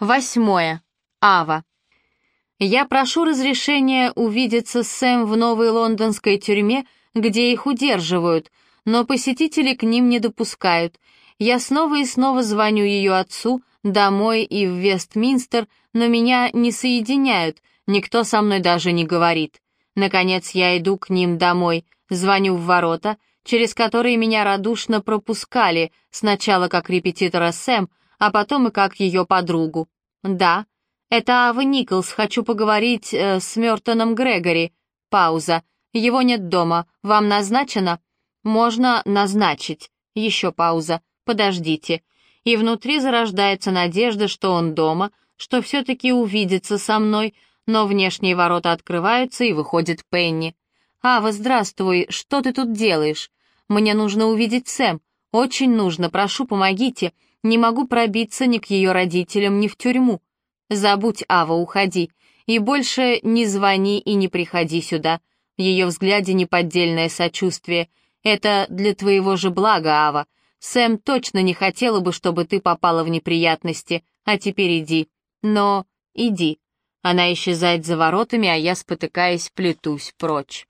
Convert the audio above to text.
Восьмое. Ава. Я прошу разрешения увидеться с Сэм в новой лондонской тюрьме, где их удерживают, но посетители к ним не допускают. Я снова и снова звоню ее отцу, домой и в Вестминстер, но меня не соединяют, никто со мной даже не говорит. Наконец я иду к ним домой, звоню в ворота, через которые меня радушно пропускали, сначала как репетитора Сэм, а потом и как ее подругу. «Да, это Ава Николс, хочу поговорить э, с Мёртоном Грегори». Пауза. «Его нет дома, вам назначено?» «Можно назначить». Еще пауза. «Подождите». И внутри зарождается надежда, что он дома, что все-таки увидится со мной, но внешние ворота открываются, и выходит Пенни. «Ава, здравствуй, что ты тут делаешь?» «Мне нужно увидеть Сэм. Очень нужно, прошу, помогите. Не могу пробиться ни к ее родителям, ни в тюрьму. Забудь, Ава, уходи. И больше не звони и не приходи сюда. В ее взгляде неподдельное сочувствие. Это для твоего же блага, Ава. Сэм точно не хотела бы, чтобы ты попала в неприятности. А теперь иди. Но иди. Она исчезает за воротами, а я, спотыкаясь, плетусь прочь.